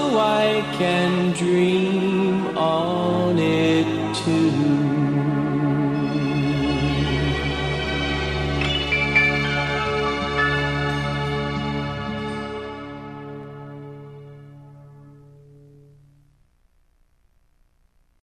I can dream.